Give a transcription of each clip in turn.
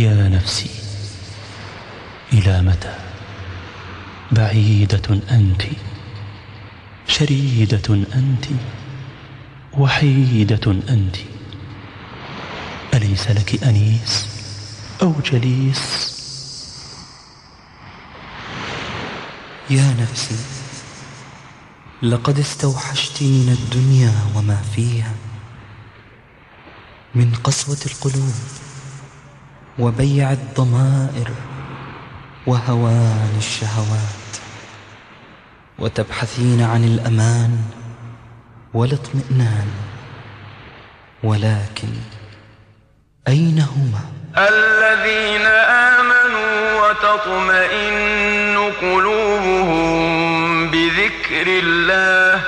يا نفسي إلى متى؟ بعيدة أنت شريدة أنت وحيدة أنت. أليس لك أنيس أو جليس؟ يا نفسي لقد استوحشت من الدنيا وما فيها من قسوة القلوب. وبيع الضمائر وهوان الشهوات وتبحثين عن الأمان والاطمئنان. ولكن أين هما الذين آمنوا وتطمئن قلوبهم بذكر الله.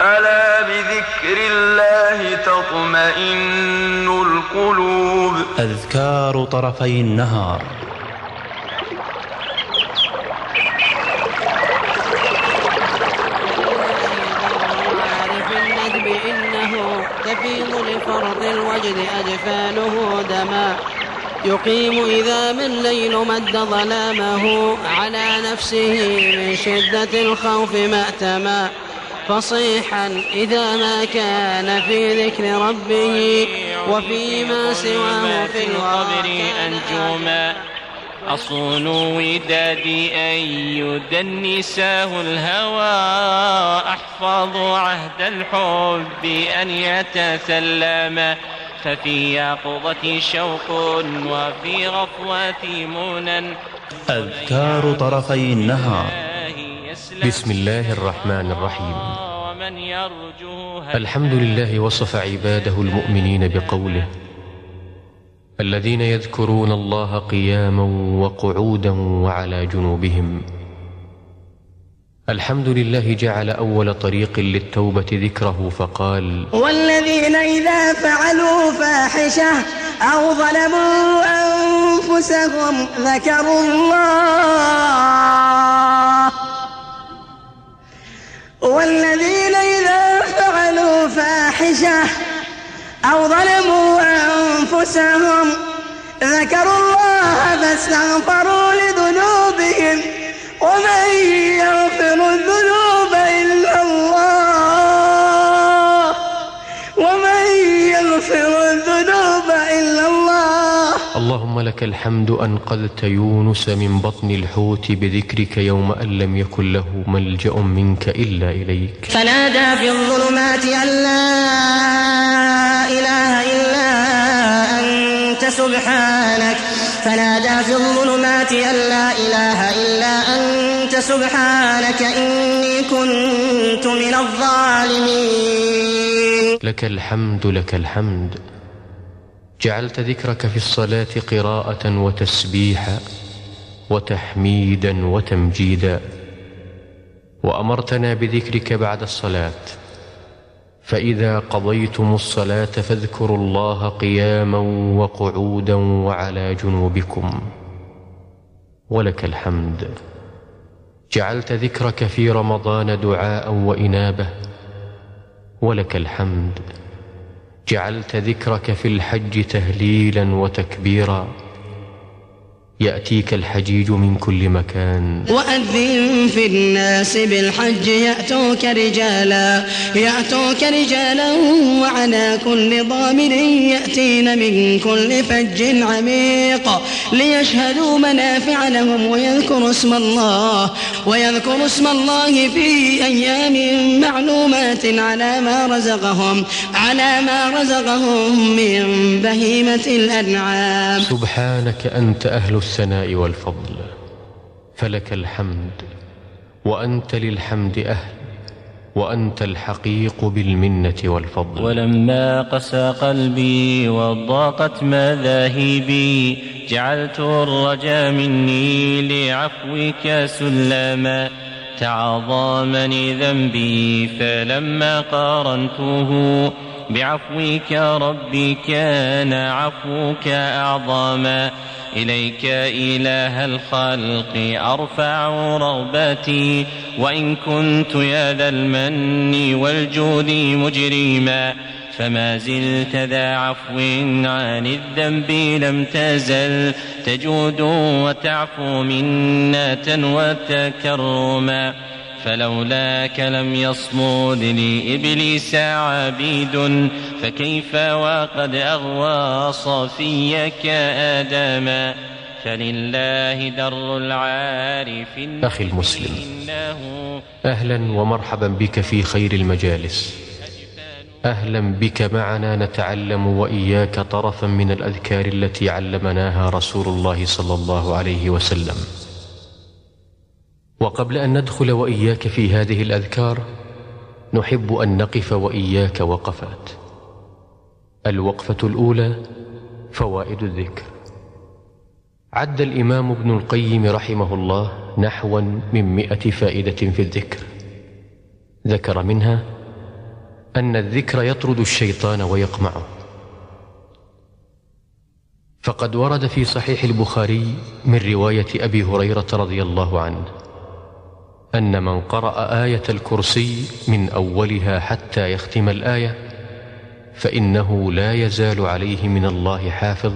ألا بذكر الله تطمئن القلوب. أذكار طرفي النهار. عارف الندب إنه تفيض لفرط الوجد أجفانه دما. يقيم إذا من الليل مد ظلامه على نفسه من شدة الخوف مأتما فصيحا إذا ما كان في ذكر ربه وفيما سواه في القبر أنجوما. أصون ودادي أن يدنساه الهوى. أحفظ عهد الحب أن يتسلم. ففي يقظة شوق وفي غفوة منى أذكار طرفي النهار. بسم الله الرحمن الرحيم. ومن يرجو الحمد لله وصف عباده المؤمنين بقوله الذين يذكرون الله قياما وقعودا وعلى جنوبهم. الحمد لله جعل أول طريق للتوبة ذكره فقال والذين إذا فعلوا فاحشة أو ظلموا أنفسهم ذكروا الله. والذين إذا فعلوا فاحشة أو ظلموا أنفسهم ذكروا الله فاستغفروا لذنوبهم ومن يغفر اللهم لك الحمد أنقذت يونس من بطن الحوت بذكرك يوم أن لم يكن له ملجأ منك إلا إليك. فنادى في الظلمات أن لا إله إلا أنت سبحانك. فنادى في الظلمات أن لا إله إلا أنت سبحانك. إني كنت من الظالمين. لك الحمد لك الحمد. جعلت ذكرك في الصلاة قراءة وتسبيحا وتحميدا وتمجيدا وأمرتنا بذكرك بعد الصلاة. فإذا قضيتم الصلاة فاذكروا الله قياما وقعودا وعلى جنوبكم. ولك الحمد. جعلت ذكرك في رمضان دعاء وإنابة. ولك الحمد. جعلت ذكرك في الحج تهليلا وتكبيرا. يأتيك الحجيج من كل مكان. وأذن في الناس بالحج يأتوك رجالا يأتوك رجالا وعلى كل ضامر يأتين من كل فج عميق. ليشهدوا منافع لهم ويذكروا اسم الله ويذكروا اسم الله في أيام معلومات على ما رزقهم على ما رزقهم من بهيمة الأنعام. سبحانك أنت أهل الثناء والفضل فلك الحمد وأنت للحمد أهل وأنت الحقيق بالمنة والفضل. ولما قسى قلبي وضاقت مذاهبي جعلت الرجا مني لعفوك سلاما تعاظمني ذنبي فلما قارنته بعفوك ربي كان عفوك أعظما إليك إله الخلق أرفع رغبتي. وإن كنت يا ذا المن والجود مجرما. فما زلت ذا عفو عن الذنب لم تزل. تجود وتعفو منة وتكرما. فلولاك لم يصمد لإبليس عبيد فكيف وقد أغوى صفيك آدما فلله در العارف أخي المسلم أهلا ومرحبا بك في خير المجالس. أهلا بك معنا نتعلم وإياك طرفا من الأذكار التي علمناها رسول الله صلى الله عليه وسلم. وقبل أن ندخل وإياك في هذه الأذكار نحب أن نقف وإياك وقفات. الوقفة الأولى فوائد الذكر. عد الإمام ابن القيم رحمه الله نحوا من مئة فائدة في الذكر. ذكر منها أن الذكر يطرد الشيطان ويقمعه. فقد ورد في صحيح البخاري من رواية أبي هريرة رضي الله عنه أن من قرأ آية الكرسي من أولها حتى يختم الآية فإنه لا يزال عليه من الله حافظ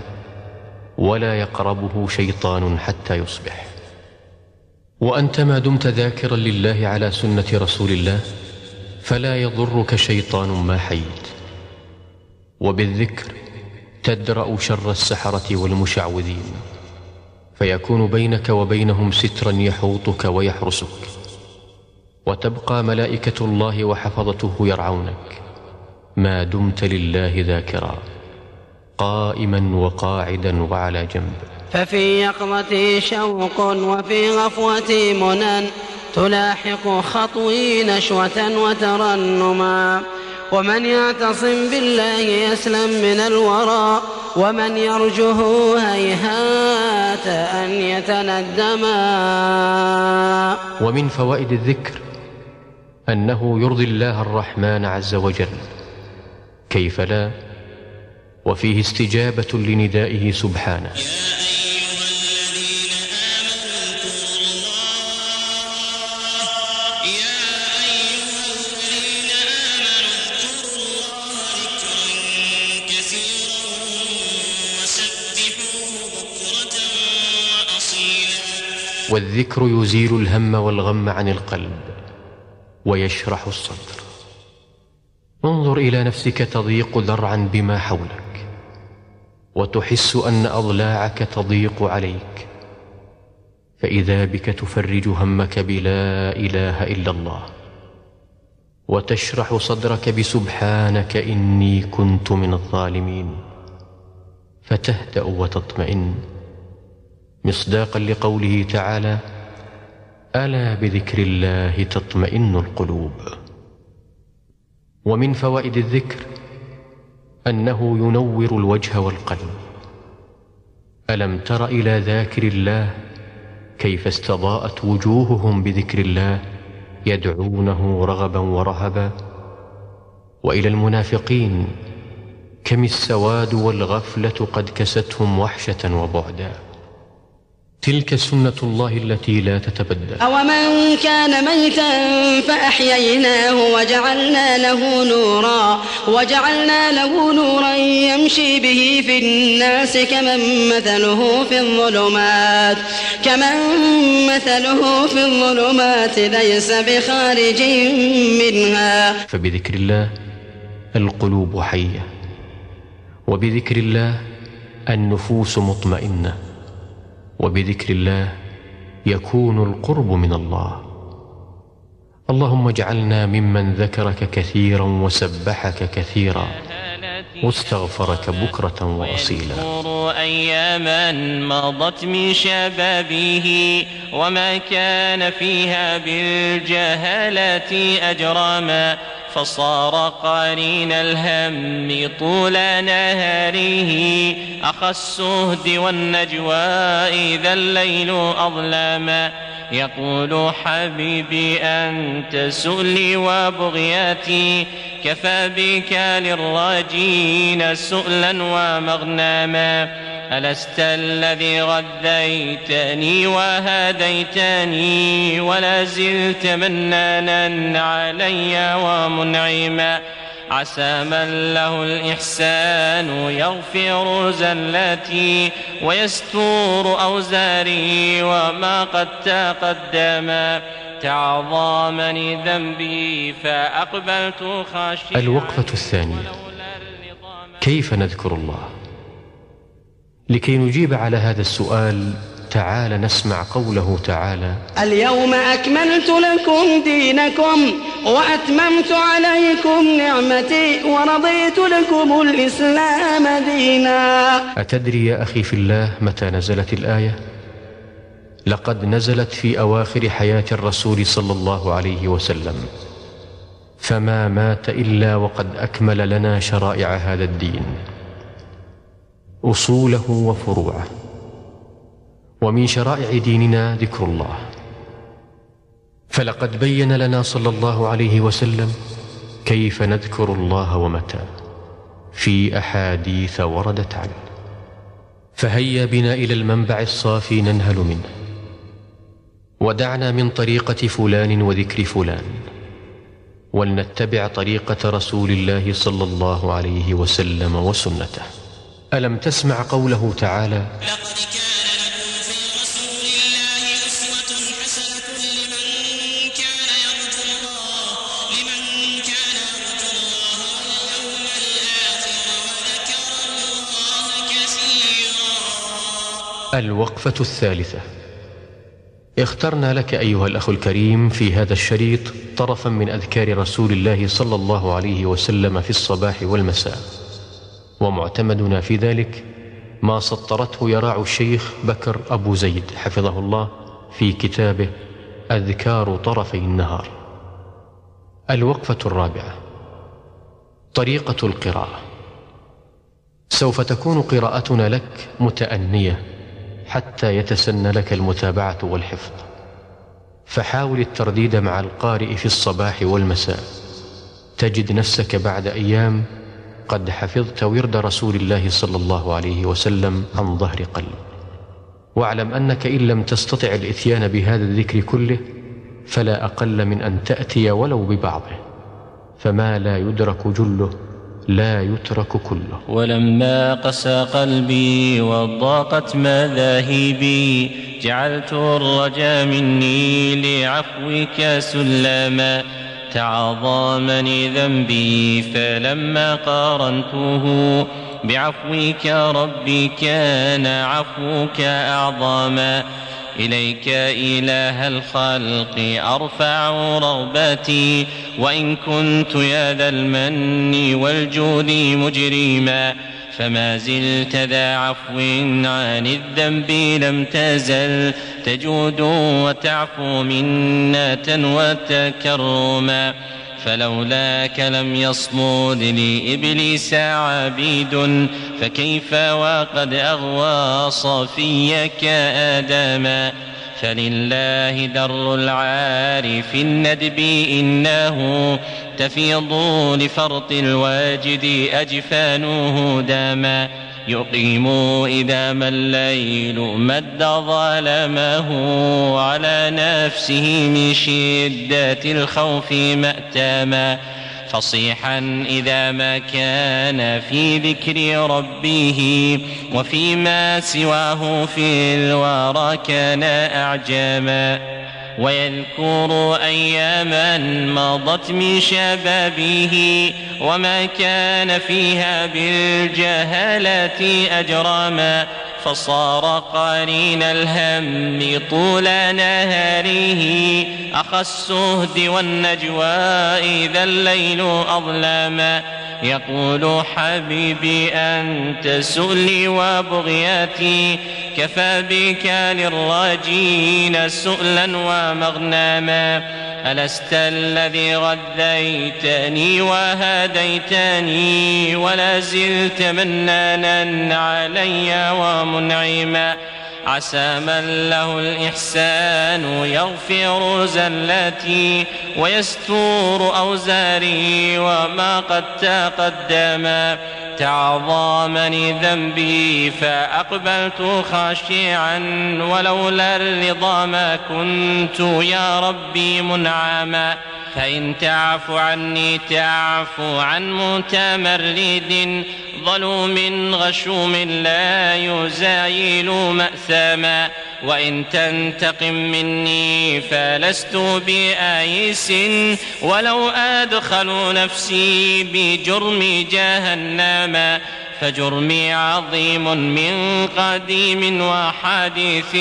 ولا يقربه شيطان حتى يصبح. وأنت ما دمت ذاكرا لله على سنة رسول الله فلا يضرك شيطان ما حييت. وبالذكر تدرأ شر السحرة والمشعوذين فيكون بينك وبينهم سترا يحوطك ويحرسك. وتبقى ملائكة الله وحفظته يرعونك. ما دمت لله ذاكرا قائما وقاعدا وعلى جنب. ففي يقظتي شوق وفي غفوتي منن. تلاحق خطوي نشوة وترنما. ومن يعتصم بالله يسلم من الورى. ومن يرجه هيهات أن يتندما. ومن فوائد الذكر أنه يرضي الله الرحمن عز وجل. كيف لا؟ وفيه استجابة لندائه سبحانه. والذكر يزيل الهم والغم عن القلب. ويشرح الصدر. انظر إلى نفسك تضيق ذرعا بما حولك وتحس أن أضلاعك تضيق عليك. فإذا بك تفرج همك بلا إله إلا الله وتشرح صدرك بسبحانك إني كنت من الظالمين. فتهدأ وتطمئن. مصداقا لقوله تعالى ألا بذكر الله تطمئن القلوب؟ ومن فوائد الذكر أنه ينور الوجه والقلب. ألم تر إلى ذاكر الله كيف استضاءت وجوههم بذكر الله يدعونه رغبا ورهبا؟ وإلى المنافقين كم السواد والغفلة قد كستهم وحشة وبعدا؟ تلك سنة الله التي لا تتبدل. أومن كان ميتا فأحييناه وجعلنا له نورا وجعلنا له نورا يمشي به في الناس كمن مثله في الظلمات كمن مثله في الظلمات ليس بخارج منها. فبذكر الله القلوب حية وبذكر الله النفوس مطمئنة. وبذكر الله يكون القرب من الله. اللهم اجعلنا ممن ذكرك كثيرا وسبحك كثيرا واستغفرك بكرة وأصيلا. أياما مضت من شبابه وما كان فيها بالجهالة أجراما. فصار قرين الهم طول نهاره. أخى السهد والنجوى إذا الليل أظلاما يقول حبيبي أنت سؤلي وبغياتي. كفى بك للراجين سؤلا ومغناما ألست الذي غذيتني وهديتني ولا زلت منانا علي ومنعما عسى من له الإحسان يغفر زلاتي ويستور أوزاري وما قد تقدم تعظامني ذنبي فأقبلت خاشعا الوقفة الثانية. كيف نذكر الله؟ لكي نجيب على هذا السؤال تعال نسمع قوله تعالى اليوم أكملت لكم دينكم وأتممت عليكم نعمتي ورضيت لكم الإسلام دينا. أتدري يا أخي في الله متى نزلت الآية؟ لقد نزلت في أواخر حياة الرسول صلى الله عليه وسلم. فما مات إلا وقد أكمل لنا شرائع هذا الدين. أصوله وفروعه. ومن شرائع ديننا ذكر الله. فلقد بين لنا صلى الله عليه وسلم كيف نذكر الله ومتى. في أحاديث وردت عنه. فهيا بنا إلى المنبع الصافي ننهل منه. ودعنا من طريقة فلان وذكر فلان. ولنتبع طريقة رسول الله صلى الله عليه وسلم وسنته. ألم تسمع قوله تعالى؟ لقد كان لكم في رسول الله أسوة حسنة لمن كان يرجو الله لمن كان يرجو الله واليوم الآخر وذكر الله كثيرا. الوقفة الثالثة. اخترنا لك أيها الأخ الكريم في هذا الشريط طرفا من أذكار رسول الله صلى الله عليه وسلم في الصباح والمساء. ومعتمدنا في ذلك ما سطرته يراع الشيخ بكر أبو زيد حفظه الله في كتابه أذكار طرفي النهار. الوقفة الرابعة. طريقة القراءة. سوف تكون قراءتنا لك متأنية حتى يتسنى لك المتابعة والحفظ. فحاول الترديد مع القارئ في الصباح والمساء. تجد نفسك بعد أيام قد حفظت ورد رسول الله صلى الله عليه وسلم عن ظهر قلب. واعلم أنك إن لم تستطع الإتيان بهذا الذكر كله فلا أقل من أن تأتي ولو ببعضه. فما لا يدرك جله لا يترك كله. ولما قسى قلبي وضاقت مذاهبي جعلت الرجا مني لعفوك سلاما. تعاظمني ذنبي فلما قارنته بعفوك ربي كان عفوك أعظما إليك إله الخلق أرفع رغبتي وإن كنت يا ذا المن والجود مجرما. فما زلت ذا عفو عن الذنب لم تزل تجود وتعفو منة وتكرما فلولاك لم يصمد لإبليس عبيد فكيف وقد أغوى صفيك آدما فلله در العارف الندب إنه تفيض لفرط الواجد أجفانه داما يقيم إذا ما الليل مد ظلمه على نفسه من شدة الخوف مأتاما فصيحا إذا ما كان في ذكر ربه وفيما سواه في الورى كان أعجاما ويذكر أياما مضت من شبابه وما كان فيها بالجهالة أجراما فصار قرين الهم طول نهاره. أخى السهد والنجوى إذا الليل أظلاما يقول حبيبي أنت سؤلي وبغياتي كفى بك للراجين سؤلا ومغناما ألست الذي غذيتني وهديتني ولا زلت منانا علي ومنعما عسى من له الإحسان يغفر زلاتي ويستور أوزاري وما قد تقدما تعظامني ذنبي فأقبلت خاشعا ولولا الرضا ما كنت يا ربي منعما فإن تعف عني تعف عن متمرد ظلوم غشوم لا يزايل مأثاما وإن تنتقم مني فلست بآيس. ولو أدخلوا نفسي بجرم جهنم فجرمي عظيم من قديم وحديث.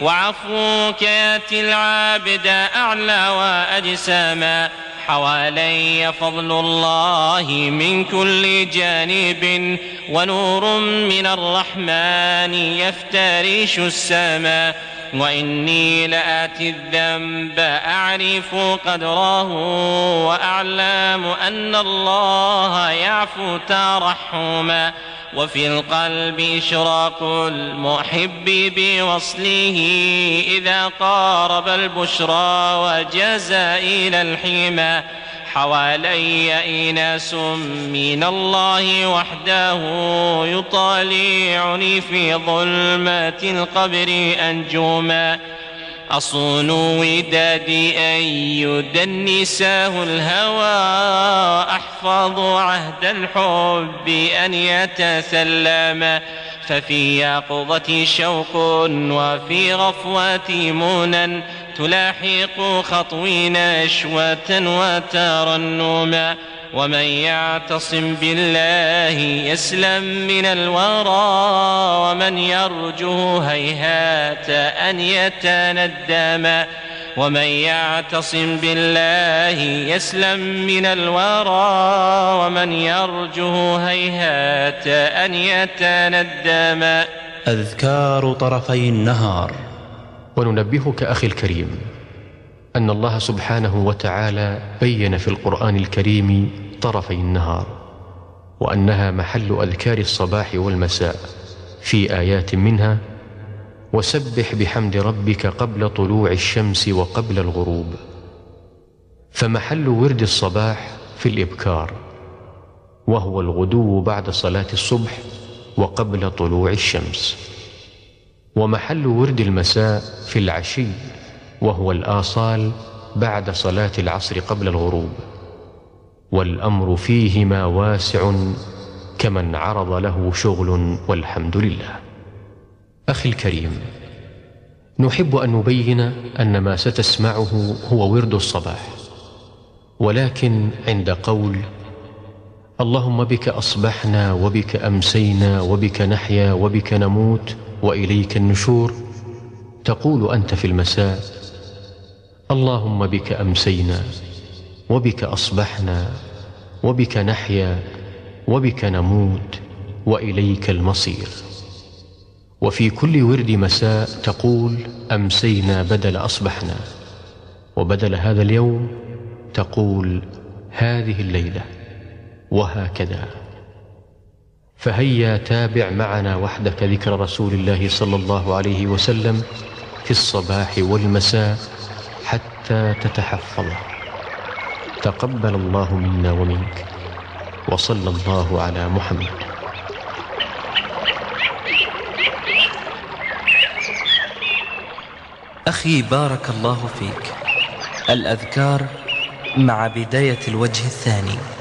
وعفوك ياتي العابد أعلى وأجساما حوالي فضل الله من كل جانب ونور من الرحمن يفترش السماء. وإني لآتي الذنب أعرف قدره وأعلم أن الله يعفو ترحما. وفي القلب إشراق المحب بوصله إذا قارب البشرى وجزى إلى الحمى حوالي إناس من الله وحده يطالعني في ظلمة القبر أنجوما. أصون ودادي أن يدنساه الهوى أحفظ عهد الحب أن يتسلم. ففي يقظتي شوق وفي غفوتي منى تلاحق خطوي نشوة وترنما ومن يعتصم بالله يسلم من الورى ومن يرجو هيهات أن يتندم ومن يعتصم بالله يسلم من الورى ومن يرجو هيهات أن يتندم. أذكار طرفي النهار. وننبهك أخي الكريم أن الله سبحانه وتعالى بين في القرآن الكريم طرفي النهار وأنها محل أذكار الصباح والمساء في آيات منها وسبح بحمد ربك قبل طلوع الشمس وقبل الغروب. فمحل ورد الصباح في الإبكار وهو الغدو بعد صلاة الصبح وقبل طلوع الشمس. ومحل ورد المساء في العشي وهو الآصال بعد صلاة العصر قبل الغروب. والأمر فيهما واسع كمن عرض له شغل والحمد لله. أخي الكريم نحب أن نبين أن ما ستسمعه هو ورد الصباح ولكن عند قول اللهم بك أصبحنا وبك أمسينا وبك نحيا وبك نموت وإليك النشور تقول أنت في المساء اللهم بك أمسينا وبك أصبحنا وبك نحيا وبك نموت وإليك المصير. وفي كل ورد مساء تقول أمسينا بدل أصبحنا. وبدل هذا اليوم تقول هذه الليلة وهكذا. فهيا تابع معنا وحدك ذكر رسول الله صلى الله عليه وسلم في الصباح والمساء حتى تتحفظه تقبل الله منا ومنك. وصلى الله على محمد. أخي بارك الله فيك. الأذكار مع بداية الوجه الثاني.